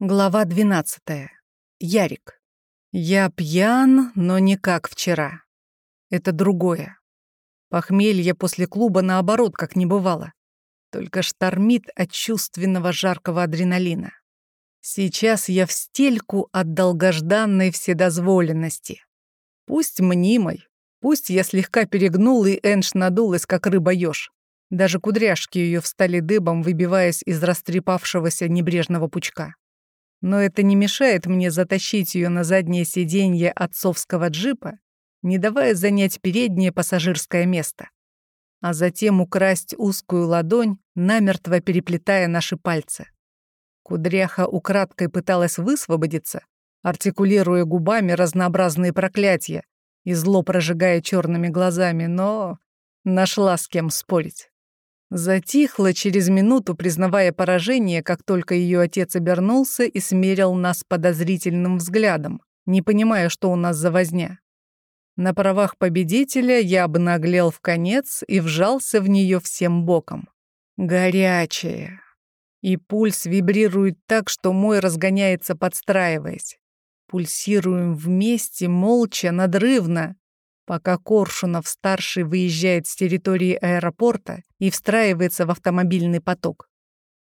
Глава 12. Ярик. Я пьян, но не как вчера. Это другое. Похмелье после клуба наоборот как не бывало. Только штормит от чувственного жаркого адреналина. Сейчас я в стельку от долгожданной вседозволенности. Пусть мнимой, пусть я слегка перегнул и Энш надулась, как рыба-ёж. Даже кудряшки ее встали дыбом, выбиваясь из растрепавшегося небрежного пучка но это не мешает мне затащить ее на заднее сиденье отцовского джипа, не давая занять переднее пассажирское место, а затем украсть узкую ладонь, намертво переплетая наши пальцы. Кудряха украдкой пыталась высвободиться, артикулируя губами разнообразные проклятия и зло прожигая черными глазами, но нашла с кем спорить. Затихла через минуту, признавая поражение, как только ее отец обернулся и смерил нас подозрительным взглядом, не понимая, что у нас за возня. На правах победителя я обнаглел в конец и вжался в нее всем боком. Горячая. И пульс вибрирует так, что мой разгоняется, подстраиваясь. Пульсируем вместе, молча, надрывно, пока Коршунов-старший выезжает с территории аэропорта и встраивается в автомобильный поток.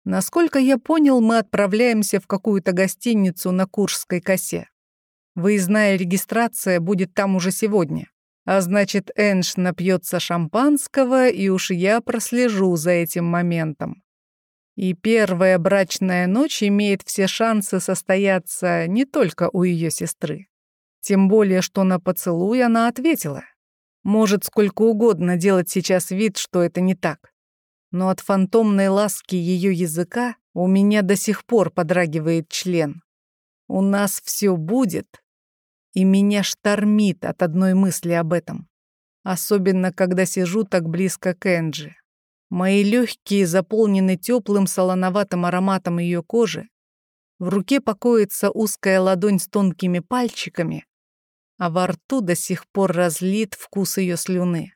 Насколько я понял, мы отправляемся в какую-то гостиницу на Куршской косе. Выездная регистрация будет там уже сегодня. А значит, Энш напьется шампанского, и уж я прослежу за этим моментом. И первая брачная ночь имеет все шансы состояться не только у ее сестры. Тем более, что на поцелуй она ответила. Может сколько угодно делать сейчас вид, что это не так. Но от фантомной ласки ее языка у меня до сих пор подрагивает член. У нас все будет, и меня штормит от одной мысли об этом. Особенно, когда сижу так близко к Энджи. Мои легкие заполнены теплым солоноватым ароматом ее кожи. В руке покоится узкая ладонь с тонкими пальчиками, а во рту до сих пор разлит вкус ее слюны.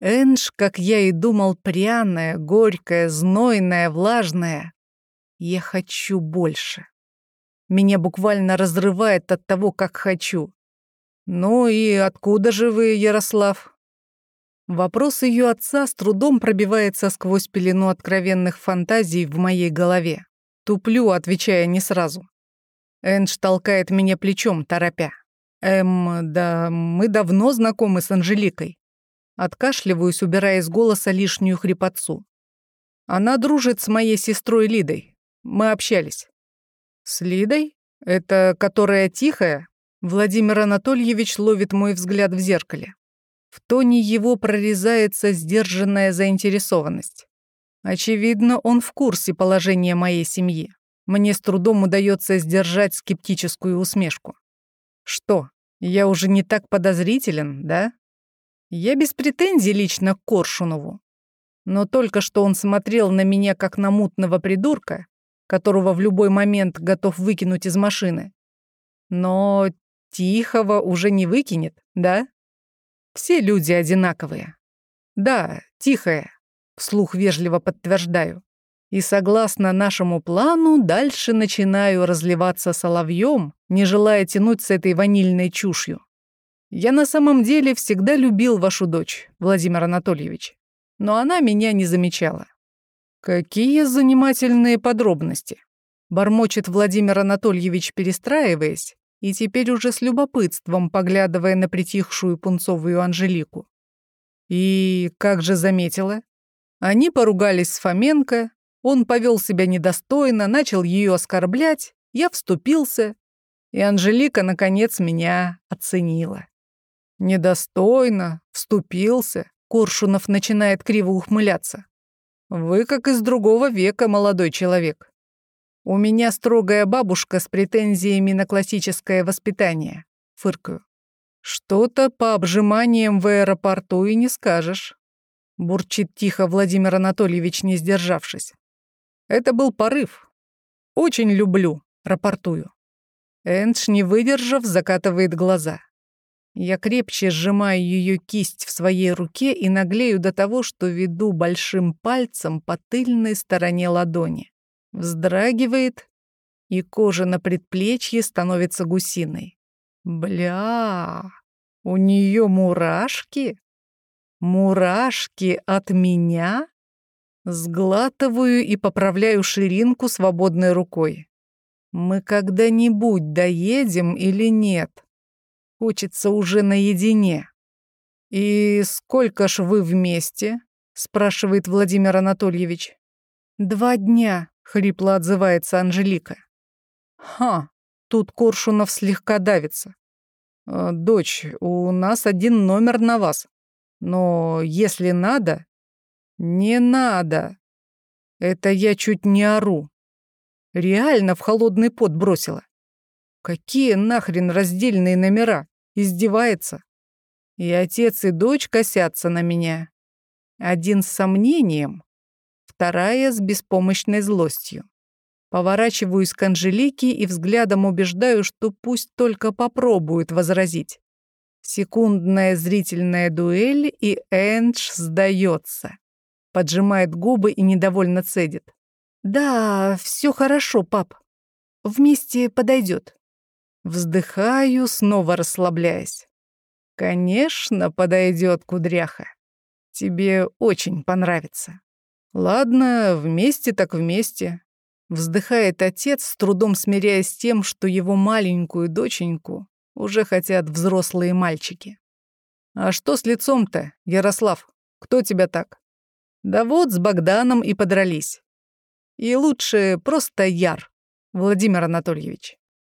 Энж, как я и думал, пряная, горькая, знойная, влажная. Я хочу больше. Меня буквально разрывает от того, как хочу. «Ну и откуда же вы, Ярослав?» Вопрос ее отца с трудом пробивается сквозь пелену откровенных фантазий в моей голове. Туплю, отвечая не сразу. Эндж толкает меня плечом, торопя. «Эм, да мы давно знакомы с Анжеликой». Откашливаюсь, убирая из голоса лишнюю хрипотцу. Она дружит с моей сестрой Лидой. Мы общались. С Лидой? Это которая тихая? Владимир Анатольевич ловит мой взгляд в зеркале. В тоне его прорезается сдержанная заинтересованность. Очевидно, он в курсе положения моей семьи. Мне с трудом удается сдержать скептическую усмешку. Что, я уже не так подозрителен, да? Я без претензий лично к Коршунову. Но только что он смотрел на меня как на мутного придурка, которого в любой момент готов выкинуть из машины. Но Тихого уже не выкинет, да? Все люди одинаковые. Да, тихая, вслух вежливо подтверждаю. И согласно нашему плану, дальше начинаю разливаться соловьем, не желая тянуть с этой ванильной чушью. Я на самом деле всегда любил вашу дочь, Владимир Анатольевич, но она меня не замечала. Какие занимательные подробности. Бормочет Владимир Анатольевич, перестраиваясь, и теперь уже с любопытством поглядывая на притихшую пунцовую Анжелику. И как же заметила? Они поругались с Фоменко, он повел себя недостойно, начал ее оскорблять, я вступился, и Анжелика, наконец, меня оценила. Недостойно, вступился, Коршунов начинает криво ухмыляться. Вы как из другого века, молодой человек. У меня строгая бабушка с претензиями на классическое воспитание. Фыркаю. Что-то по обжиманиям в аэропорту и не скажешь. Бурчит тихо Владимир Анатольевич, не сдержавшись. Это был порыв. Очень люблю, рапортую. Эндж, не выдержав, закатывает глаза. Я крепче сжимаю ее кисть в своей руке и наглею до того, что веду большим пальцем по тыльной стороне ладони. Вздрагивает, и кожа на предплечье становится гусиной. Бля, у нее мурашки? Мурашки от меня? Сглатываю и поправляю ширинку свободной рукой. Мы когда-нибудь доедем или нет? Хочется уже наедине. «И сколько ж вы вместе?» — спрашивает Владимир Анатольевич. «Два дня», — хрипло отзывается Анжелика. «Ха, тут Коршунов слегка давится. «Э, «Дочь, у нас один номер на вас. Но если надо...» «Не надо!» Это я чуть не ору. Реально в холодный пот бросила. Какие нахрен раздельные номера? Издевается. И отец, и дочь косятся на меня. Один с сомнением, вторая с беспомощной злостью. Поворачиваюсь к Анжелике и взглядом убеждаю, что пусть только попробует возразить. Секундная зрительная дуэль, и Эндж сдается. Поджимает губы и недовольно цедит. «Да, все хорошо, пап. Вместе подойдет. Вздыхаю, снова расслабляясь. «Конечно, подойдет кудряха. Тебе очень понравится». «Ладно, вместе так вместе. Вздыхает отец, с трудом смиряясь с тем, что его маленькую доченьку уже хотят взрослые мальчики. «А что с лицом-то, Ярослав? Кто тебя так?» «Да вот, с Богданом и подрались. И лучше просто Яр, Владимир Анатольевич».